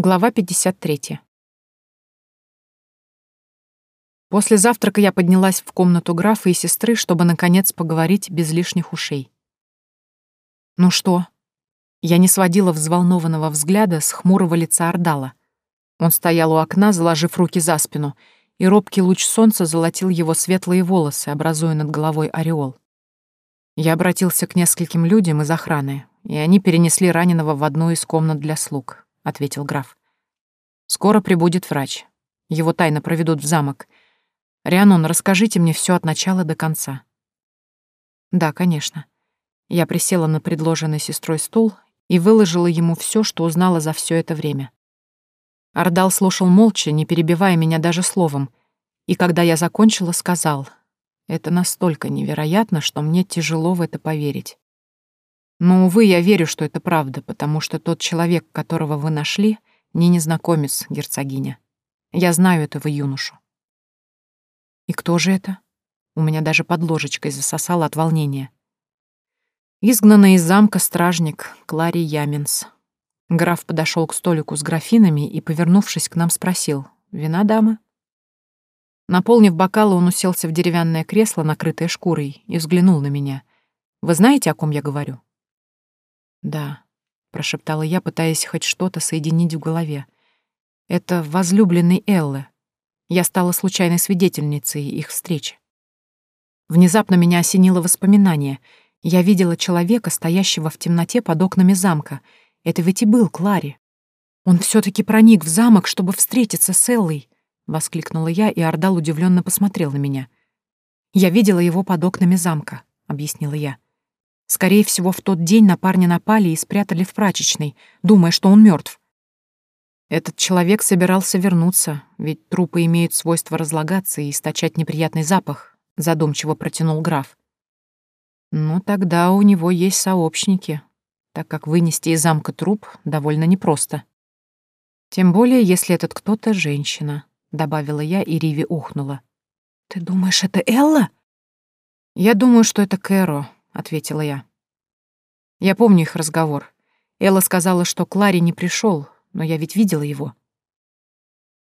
Глава 53. После завтрака я поднялась в комнату графа и сестры, чтобы, наконец, поговорить без лишних ушей. «Ну что?» Я не сводила взволнованного взгляда с хмурого лица Ордала. Он стоял у окна, заложив руки за спину, и робкий луч солнца золотил его светлые волосы, образуя над головой ореол. Я обратился к нескольким людям из охраны, и они перенесли раненого в одну из комнат для слуг ответил граф. Скоро прибудет врач. Его тайно проведут в замок. Рианон, расскажите мне все от начала до конца. Да, конечно. Я присела на предложенный сестрой стул и выложила ему все, что узнала за все это время. Ардал слушал молча, не перебивая меня даже словом, и когда я закончила, сказал, «Это настолько невероятно, что мне тяжело в это поверить. Но, увы, я верю, что это правда, потому что тот человек, которого вы нашли, не незнакомец, герцогиня. Я знаю этого юношу. И кто же это? У меня даже под ложечкой засосало от волнения. Изгнанный из замка стражник Клари Яминс. Граф подошел к столику с графинами и, повернувшись к нам, спросил, «Вина, дама?» Наполнив бокалы, он уселся в деревянное кресло, накрытое шкурой, и взглянул на меня. «Вы знаете, о ком я говорю?» «Да», — прошептала я, пытаясь хоть что-то соединить в голове. «Это возлюбленный Эллы. Я стала случайной свидетельницей их встречи. Внезапно меня осенило воспоминание. Я видела человека, стоящего в темноте под окнами замка. Это ведь и был Клари. Он все таки проник в замок, чтобы встретиться с Эллой», — воскликнула я, и Ордал удивленно посмотрел на меня. «Я видела его под окнами замка», — объяснила я. Скорее всего, в тот день на парня напали и спрятали в прачечной, думая, что он мертв. Этот человек собирался вернуться, ведь трупы имеют свойство разлагаться и источать неприятный запах, задумчиво протянул граф. Ну, тогда у него есть сообщники, так как вынести из замка труп довольно непросто. Тем более, если этот кто-то женщина, добавила я, и Риви ухнула. Ты думаешь, это Элла? Я думаю, что это Кэро, ответила я. Я помню их разговор. Элла сказала, что Клари не пришел, но я ведь видела его.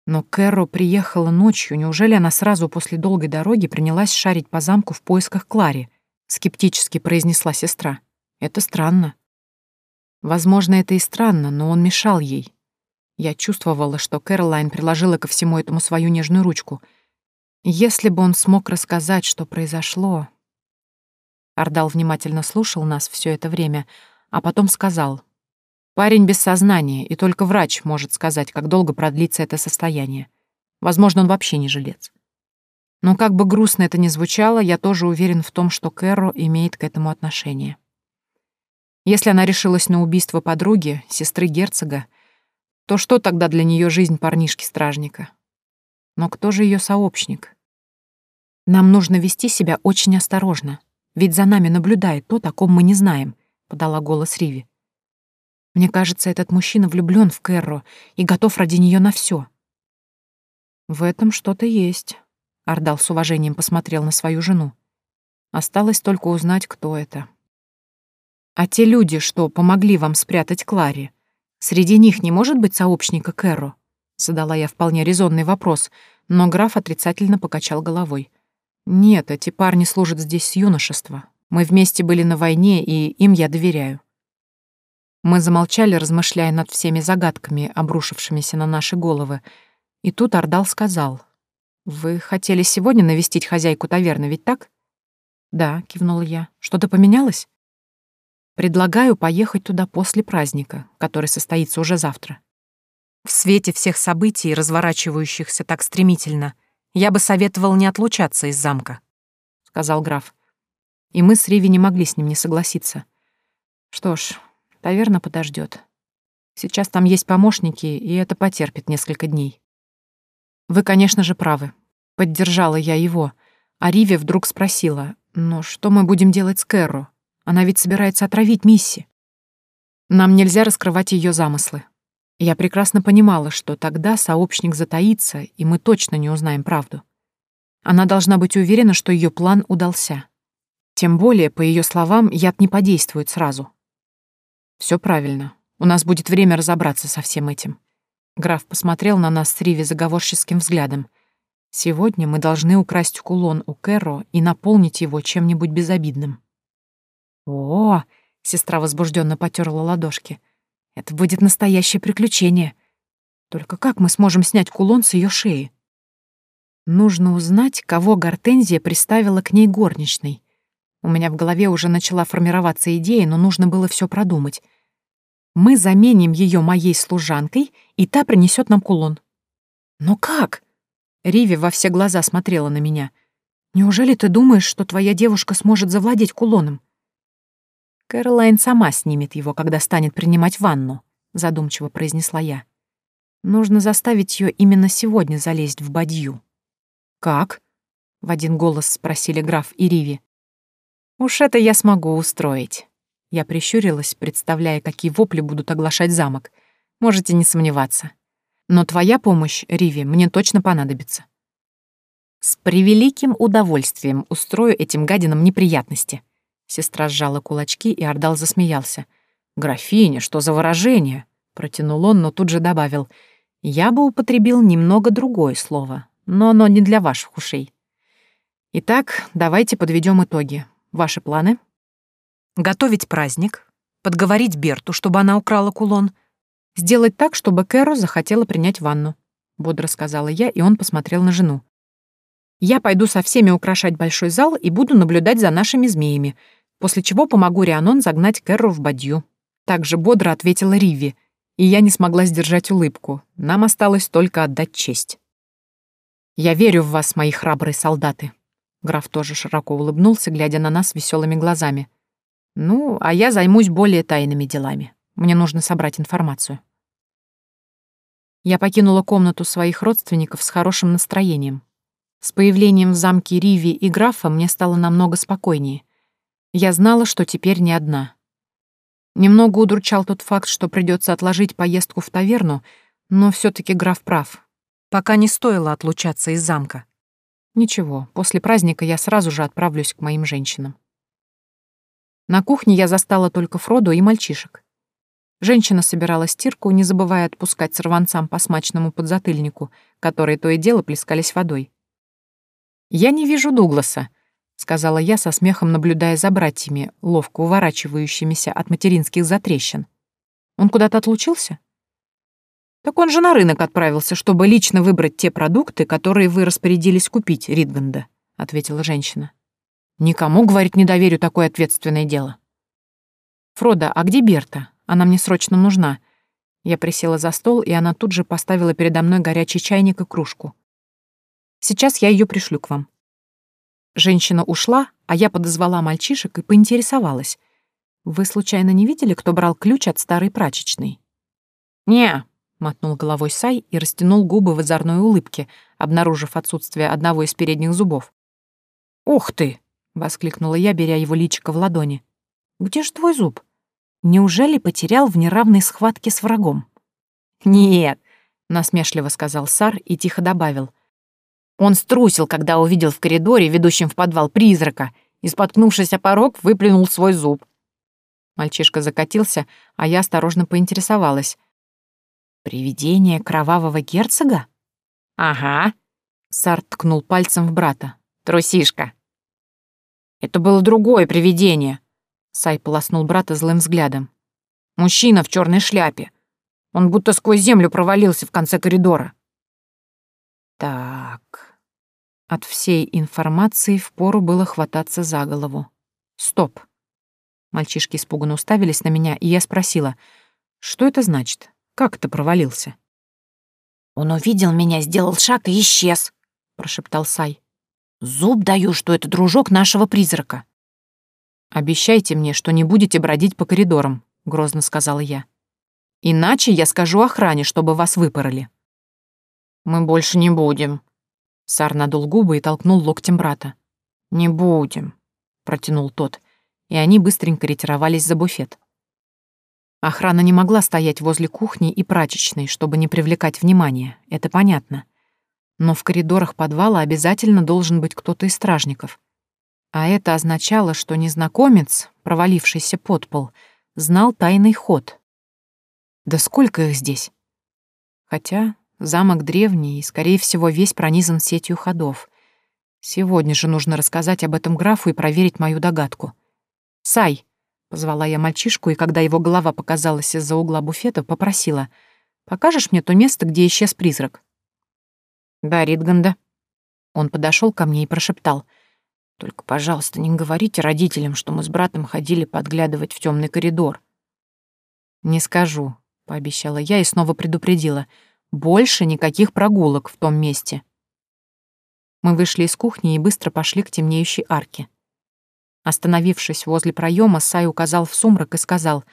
Но Кэрро приехала ночью. Неужели она сразу после долгой дороги принялась шарить по замку в поисках Клари? Скептически произнесла сестра. Это странно. Возможно, это и странно, но он мешал ей. Я чувствовала, что Кэролайн приложила ко всему этому свою нежную ручку. Если бы он смог рассказать, что произошло... Ардал внимательно слушал нас все это время, а потом сказал. «Парень без сознания, и только врач может сказать, как долго продлится это состояние. Возможно, он вообще не жилец. Но как бы грустно это ни звучало, я тоже уверен в том, что Кэрро имеет к этому отношение. Если она решилась на убийство подруги, сестры герцога, то что тогда для нее жизнь парнишки-стражника? Но кто же ее сообщник? Нам нужно вести себя очень осторожно, ведь за нами наблюдает тот, о ком мы не знаем», — подала голос Риви. «Мне кажется, этот мужчина влюблён в Кэрро и готов ради неё на всё». «В этом что-то есть», — Ардал с уважением посмотрел на свою жену. «Осталось только узнать, кто это». «А те люди, что помогли вам спрятать Клари, среди них не может быть сообщника Кэрро?» — задала я вполне резонный вопрос, но граф отрицательно покачал головой. «Нет, эти парни служат здесь с юношества. Мы вместе были на войне, и им я доверяю». Мы замолчали, размышляя над всеми загадками, обрушившимися на наши головы. И тут Ардал сказал. «Вы хотели сегодня навестить хозяйку таверны, ведь так?» «Да», — кивнула я. «Что-то поменялось?» «Предлагаю поехать туда после праздника, который состоится уже завтра». В свете всех событий, разворачивающихся так стремительно — я бы советовал не отлучаться из замка», — сказал граф. И мы с Риви не могли с ним не согласиться. Что ж, таверна подождет. Сейчас там есть помощники, и это потерпит несколько дней. Вы, конечно же, правы. Поддержала я его. А Риви вдруг спросила, «Но что мы будем делать с Кэрро? Она ведь собирается отравить Мисси». Нам нельзя раскрывать ее замыслы. Я прекрасно понимала, что тогда сообщник затаится, и мы точно не узнаем правду. Она должна быть уверена, что ее план удался. Тем более, по ее словам, яд не подействует сразу. Все правильно. У нас будет время разобраться со всем этим. Граф посмотрел на нас с Риви заговорческим взглядом. Сегодня мы должны украсть кулон у Кэрро и наполнить его чем-нибудь безобидным. О, сестра возбужденно потерла ладошки. Это будет настоящее приключение. Только как мы сможем снять кулон с ее шеи? Нужно узнать, кого Гортензия приставила к ней горничной. У меня в голове уже начала формироваться идея, но нужно было все продумать. Мы заменим ее моей служанкой, и та принесет нам кулон. Но как? Риви во все глаза смотрела на меня. Неужели ты думаешь, что твоя девушка сможет завладеть кулоном? Кэролайн сама снимет его, когда станет принимать ванну, задумчиво произнесла я. Нужно заставить ее именно сегодня залезть в бадью. Как? В один голос спросили граф и Риви. Уж это я смогу устроить. Я прищурилась, представляя, какие вопли будут оглашать замок. Можете не сомневаться. Но твоя помощь, Риви, мне точно понадобится. С превеликим удовольствием устрою этим гадинам неприятности. Сестра сжала кулачки, и Ордал засмеялся. «Графиня, что за выражение?» Протянул он, но тут же добавил. «Я бы употребил немного другое слово, но оно не для ваших ушей. Итак, давайте подведем итоги. Ваши планы? Готовить праздник, подговорить Берту, чтобы она украла кулон, сделать так, чтобы Кэро захотела принять ванну, бодро сказала я, и он посмотрел на жену. Я пойду со всеми украшать большой зал и буду наблюдать за нашими змеями, после чего помогу Рианон загнать Кэрру в бадью. Также бодро ответила Риви, и я не смогла сдержать улыбку. Нам осталось только отдать честь. «Я верю в вас, мои храбрые солдаты», Граф тоже широко улыбнулся, глядя на нас веселыми глазами. «Ну, а я займусь более тайными делами. Мне нужно собрать информацию». Я покинула комнату своих родственников с хорошим настроением. С появлением в замке Риви и графа мне стало намного спокойнее. Я знала, что теперь не одна. Немного удручал тот факт, что придется отложить поездку в таверну, но все таки граф прав. Пока не стоило отлучаться из замка. Ничего, после праздника я сразу же отправлюсь к моим женщинам. На кухне я застала только Фроду и мальчишек. Женщина собирала стирку, не забывая отпускать сорванцам по смачному подзатыльнику, которые то и дело плескались водой. «Я не вижу Дугласа», — сказала я со смехом, наблюдая за братьями, ловко уворачивающимися от материнских затрещин. «Он куда-то отлучился?» «Так он же на рынок отправился, чтобы лично выбрать те продукты, которые вы распорядились купить, Ридганда», — ответила женщина. «Никому, говорит, не доверю такое ответственное дело». «Фрода, а где Берта? Она мне срочно нужна». Я присела за стол, и она тут же поставила передо мной горячий чайник и кружку. «Сейчас я ее пришлю к вам». Женщина ушла, а я подозвала мальчишек и поинтересовалась. «Вы случайно не видели, кто брал ключ от старой прачечной?» «Не, Мотнул головой Сай и растянул губы в озорной улыбке, обнаружив отсутствие одного из передних зубов. «Ух ты!» — воскликнула я, беря его личико в ладони. «Где ж твой зуб? Неужели потерял в неравной схватке с врагом?» «Нет», — насмешливо сказал Сар и тихо добавил. «Он струсил, когда увидел в коридоре, ведущем в подвал, призрака, и, споткнувшись о порог, выплюнул свой зуб». Мальчишка закатился, а я осторожно поинтересовалась. «Привидение кровавого герцога?» «Ага», — Сар ткнул пальцем в брата. «Трусишка». «Это было другое привидение», — Сай полоснул брата злым взглядом. «Мужчина в черной шляпе. Он будто сквозь землю провалился в конце коридора». «Так...» От всей информации впору было хвататься за голову. «Стоп!» Мальчишки испуганно уставились на меня, и я спросила, что это значит? Как ты провалился?» «Он увидел меня, сделал шаг и исчез», — прошептал Сай. «Зуб даю, что это дружок нашего призрака». «Обещайте мне, что не будете бродить по коридорам», — грозно сказала я. «Иначе я скажу охране, чтобы вас выпороли». «Мы больше не будем», — Сар надул губы и толкнул локтем брата. «Не будем», — протянул тот, и они быстренько ретировались за буфет. Охрана не могла стоять возле кухни и прачечной, чтобы не привлекать внимания, это понятно. Но в коридорах подвала обязательно должен быть кто-то из стражников. А это означало, что незнакомец, провалившийся под пол, знал тайный ход. Да сколько их здесь? Хотя замок древний и, скорее всего, весь пронизан сетью ходов. Сегодня же нужно рассказать об этом графу и проверить мою догадку. «Сай!» — позвала я мальчишку, и когда его голова показалась из-за угла буфета, попросила. «Покажешь мне то место, где исчез призрак?» «Да, Ритганда». Он подошел ко мне и прошептал. «Только, пожалуйста, не говорите родителям, что мы с братом ходили подглядывать в темный коридор». «Не скажу», — пообещала я и снова предупредила. «Больше никаких прогулок в том месте». Мы вышли из кухни и быстро пошли к темнеющей арке. Остановившись возле проема, Сай указал в сумрак и сказал,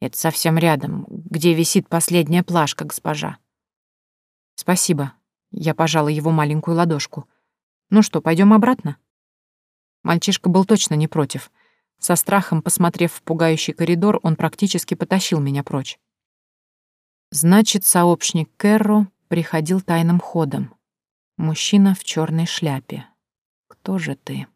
«Это совсем рядом, где висит последняя плашка, госпожа». «Спасибо», — я пожала его маленькую ладошку. «Ну что, пойдем обратно?» Мальчишка был точно не против. Со страхом, посмотрев в пугающий коридор, он практически потащил меня прочь. Значит, сообщник Кэрро приходил тайным ходом. Мужчина в черной шляпе. Кто же ты?